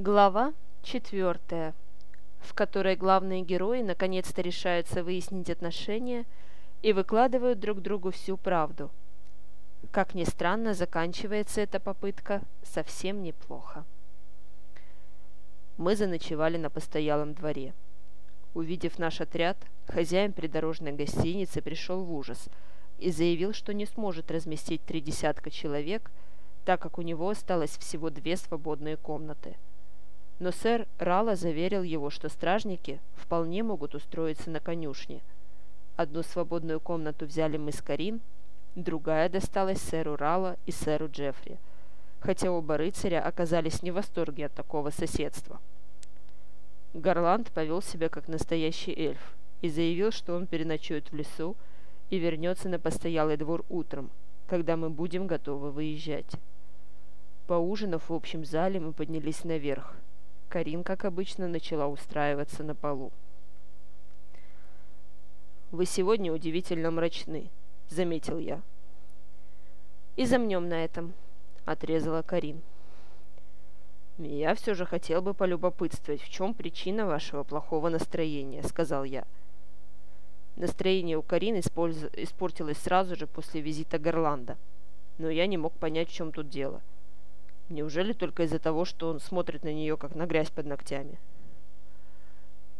Глава четвертая, в которой главные герои наконец-то решаются выяснить отношения и выкладывают друг другу всю правду. Как ни странно, заканчивается эта попытка совсем неплохо. Мы заночевали на постоялом дворе. Увидев наш отряд, хозяин придорожной гостиницы пришел в ужас и заявил, что не сможет разместить три десятка человек, так как у него осталось всего две свободные комнаты – но сэр Рала заверил его, что стражники вполне могут устроиться на конюшне. Одну свободную комнату взяли мы с Карин, другая досталась сэру Рала и сэру Джеффри, хотя оба рыцаря оказались не в восторге от такого соседства. Гарланд повел себя как настоящий эльф и заявил, что он переночует в лесу и вернется на постоялый двор утром, когда мы будем готовы выезжать. Поужинав в общем зале, мы поднялись наверх, Карин, как обычно, начала устраиваться на полу. «Вы сегодня удивительно мрачны», — заметил я. «И замнем на этом», — отрезала Карин. «Я все же хотел бы полюбопытствовать, в чем причина вашего плохого настроения», — сказал я. Настроение у Карин испортилось сразу же после визита Гарланда, но я не мог понять, в чем тут дело — Неужели только из-за того, что он смотрит на нее, как на грязь под ногтями?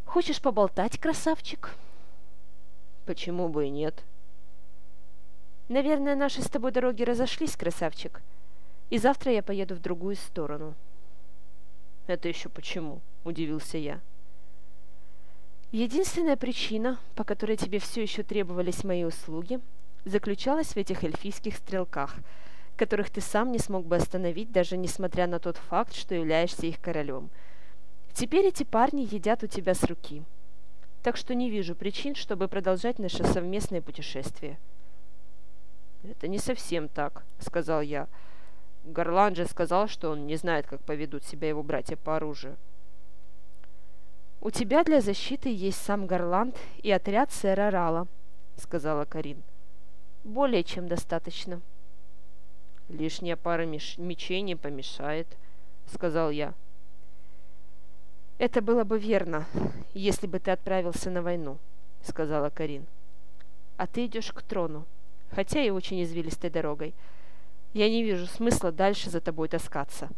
«Хочешь поболтать, красавчик?» «Почему бы и нет?» «Наверное, наши с тобой дороги разошлись, красавчик, и завтра я поеду в другую сторону». «Это еще почему?» – удивился я. Единственная причина, по которой тебе все еще требовались мои услуги, заключалась в этих эльфийских стрелках – которых ты сам не смог бы остановить, даже несмотря на тот факт, что являешься их королем. Теперь эти парни едят у тебя с руки. Так что не вижу причин, чтобы продолжать наше совместное путешествие. «Это не совсем так», — сказал я. Гарлан же сказал, что он не знает, как поведут себя его братья по оружию. «У тебя для защиты есть сам Гарланд и отряд сэра Рала», — сказала Карин. «Более чем достаточно». «Лишняя пара мечей не помешает», — сказал я. «Это было бы верно, если бы ты отправился на войну», — сказала Карин. «А ты идешь к трону, хотя и очень извилистой дорогой. Я не вижу смысла дальше за тобой таскаться».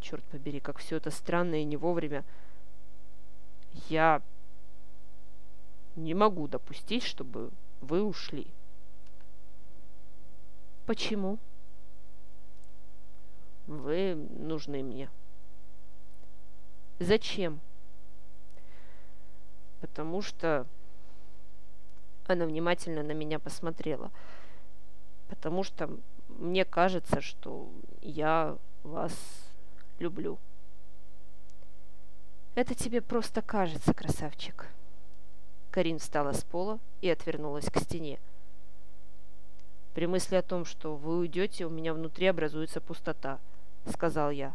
Черт побери, как все это странно и не вовремя. Я не могу допустить, чтобы вы ушли. Почему? Вы нужны мне. Зачем? Потому что... Она внимательно на меня посмотрела. Потому что мне кажется, что я вас люблю. Это тебе просто кажется, красавчик. Карин встала с пола и отвернулась к стене. При мысли о том, что вы уйдете, у меня внутри образуется пустота, сказал я.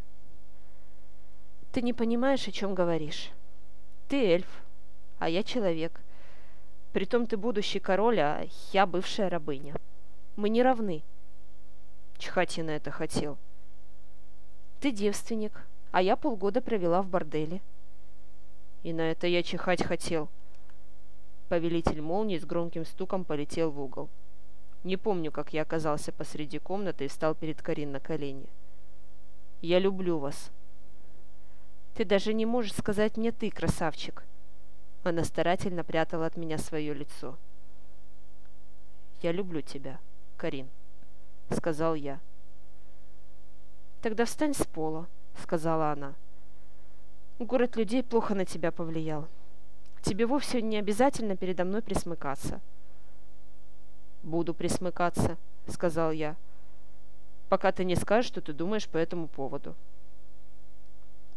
Ты не понимаешь, о чем говоришь. Ты эльф, а я человек. Притом ты будущий король, а я бывшая рабыня. Мы не равны. Чихать я на это хотел. Ты девственник, а я полгода провела в борделе. И на это я чихать хотел. Повелитель молнии с громким стуком полетел в угол. Не помню, как я оказался посреди комнаты и встал перед Карин на колени. «Я люблю вас». «Ты даже не можешь сказать мне «ты», красавчик». Она старательно прятала от меня свое лицо. «Я люблю тебя, Карин», — сказал я. «Тогда встань с пола», — сказала она. «Город людей плохо на тебя повлиял. Тебе вовсе не обязательно передо мной присмыкаться». «Буду присмыкаться», — сказал я, «пока ты не скажешь, что ты думаешь по этому поводу».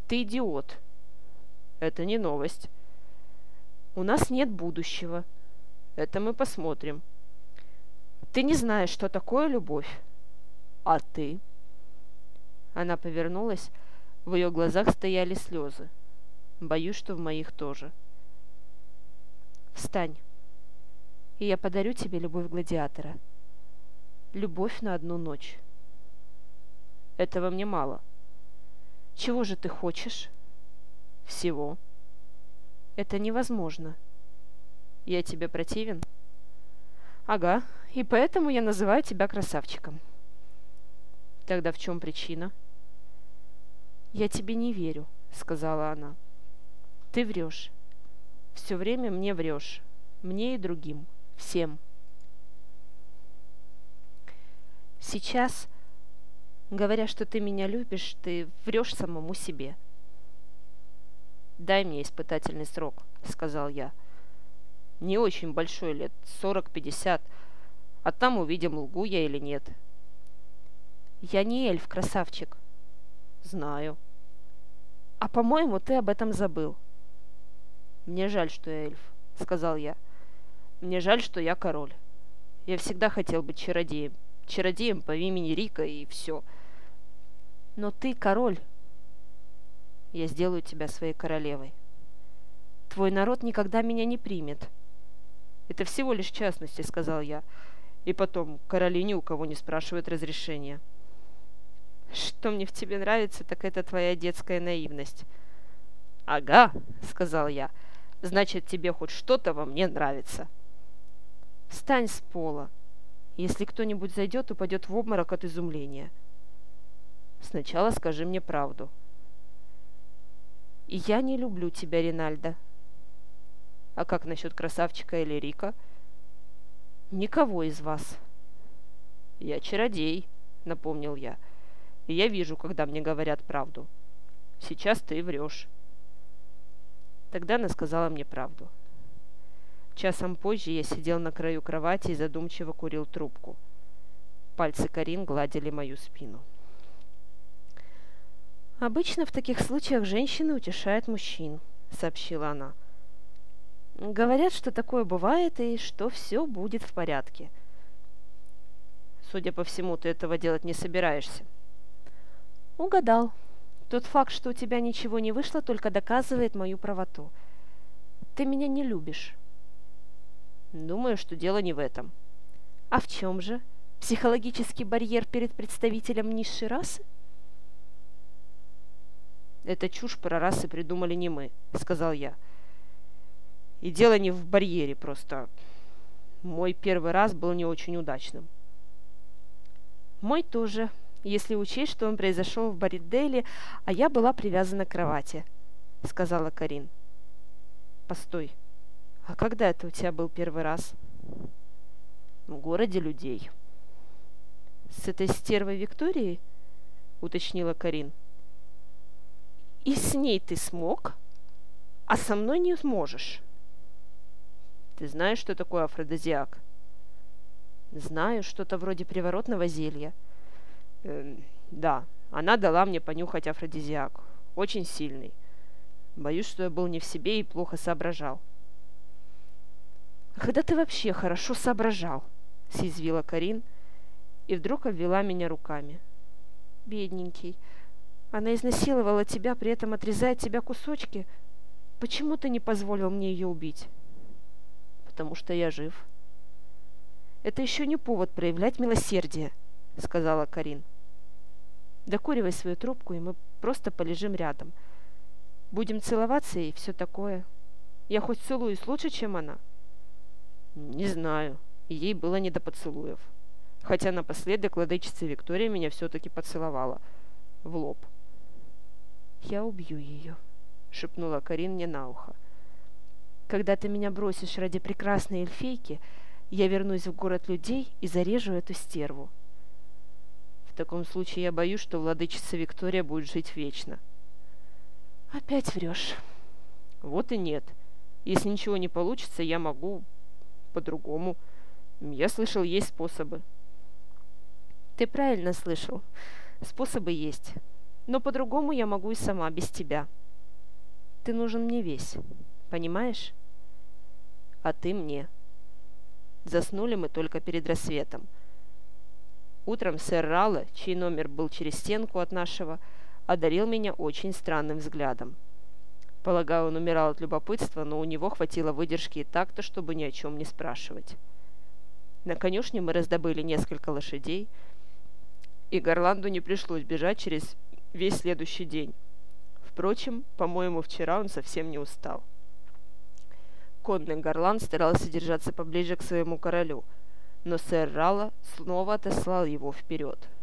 «Ты идиот». «Это не новость». «У нас нет будущего». «Это мы посмотрим». «Ты не знаешь, что такое любовь». «А ты?» Она повернулась, в ее глазах стояли слезы. Боюсь, что в моих тоже. «Встань» и я подарю тебе любовь гладиатора. Любовь на одну ночь. Этого мне мало. Чего же ты хочешь? Всего. Это невозможно. Я тебе противен? Ага, и поэтому я называю тебя красавчиком. Тогда в чем причина? Я тебе не верю, сказала она. Ты врешь. Все время мне врешь. Мне и другим. Всем. Сейчас, говоря, что ты меня любишь, ты врешь самому себе. «Дай мне испытательный срок», — сказал я. «Не очень большой, лет сорок-пятьдесят, а там увидим, лгу я или нет». «Я не эльф, красавчик». «Знаю». «А, по-моему, ты об этом забыл». «Мне жаль, что я эльф», — сказал я. «Мне жаль, что я король. Я всегда хотел быть чародеем. Чародеем по имени Рика и все». «Но ты король», я сделаю тебя своей королевой. Твой народ никогда меня не примет. Это всего лишь частности, сказал я. И потом, короли ни у кого не спрашивают разрешения. Что мне в тебе нравится, так это твоя детская наивность. Ага, сказал я. Значит, тебе хоть что-то во мне нравится. Встань с пола. Если кто-нибудь зайдет, упадет в обморок от изумления. Сначала скажи мне правду. Я не люблю тебя, Ринальдо. А как насчет красавчика или Рика? Никого из вас. Я чародей, напомнил я. И я вижу, когда мне говорят правду. Сейчас ты врешь. Тогда она сказала мне правду. Часом позже я сидел на краю кровати и задумчиво курил трубку. Пальцы Карин гладили мою спину. «Обычно в таких случаях женщины утешают мужчин», — сообщила она. «Говорят, что такое бывает и что все будет в порядке». «Судя по всему, ты этого делать не собираешься». «Угадал. Тот факт, что у тебя ничего не вышло, только доказывает мою правоту. Ты меня не любишь». «Думаю, что дело не в этом». «А в чем же? Психологический барьер перед представителем низшей расы?» «Это чушь про расы придумали не мы», — сказал я. «И дело не в барьере, просто мой первый раз был не очень удачным». «Мой тоже, если учесть, что он произошел в Бариделе, а я была привязана к кровати», — сказала Карин. «Постой, а когда это у тебя был первый раз?» «В городе людей». «С этой стервой Викторией?» — уточнила Карин. И с ней ты смог, а со мной не сможешь. Ты знаешь, что такое афродизиак? Знаю, что-то вроде приворотного зелья. Э, да, она дала мне понюхать афродизиак. Очень сильный. Боюсь, что я был не в себе и плохо соображал. Когда ты вообще хорошо соображал? Съязвила Карин и вдруг обвела меня руками. Бедненький, она изнасиловала тебя, при этом отрезая тебя кусочки. Почему ты не позволил мне ее убить? Потому что я жив. Это еще не повод проявлять милосердие, сказала Карин. Докуривай свою трубку, и мы просто полежим рядом. Будем целоваться и все такое. Я хоть целуюсь лучше, чем она? Не знаю. Ей было не до поцелуев. Хотя напоследок владычица Виктория меня все-таки поцеловала. В лоб. «Я убью ее», — шепнула Карин мне на ухо. «Когда ты меня бросишь ради прекрасной эльфейки, я вернусь в город людей и зарежу эту стерву». «В таком случае я боюсь, что владычица Виктория будет жить вечно». «Опять врешь». «Вот и нет. Если ничего не получится, я могу по-другому. Я слышал, есть способы». «Ты правильно слышал. Способы есть но по-другому я могу и сама, без тебя. Ты нужен мне весь, понимаешь? А ты мне. Заснули мы только перед рассветом. Утром сэр Ралла, чей номер был через стенку от нашего, одарил меня очень странным взглядом. Полагаю, он умирал от любопытства, но у него хватило выдержки и так-то, чтобы ни о чем не спрашивать. На конюшне мы раздобыли несколько лошадей, и Горланду не пришлось бежать через весь следующий день. Впрочем, по-моему, вчера он совсем не устал. Конный горлан старался держаться поближе к своему королю, но сэр Ралла снова отослал его вперед –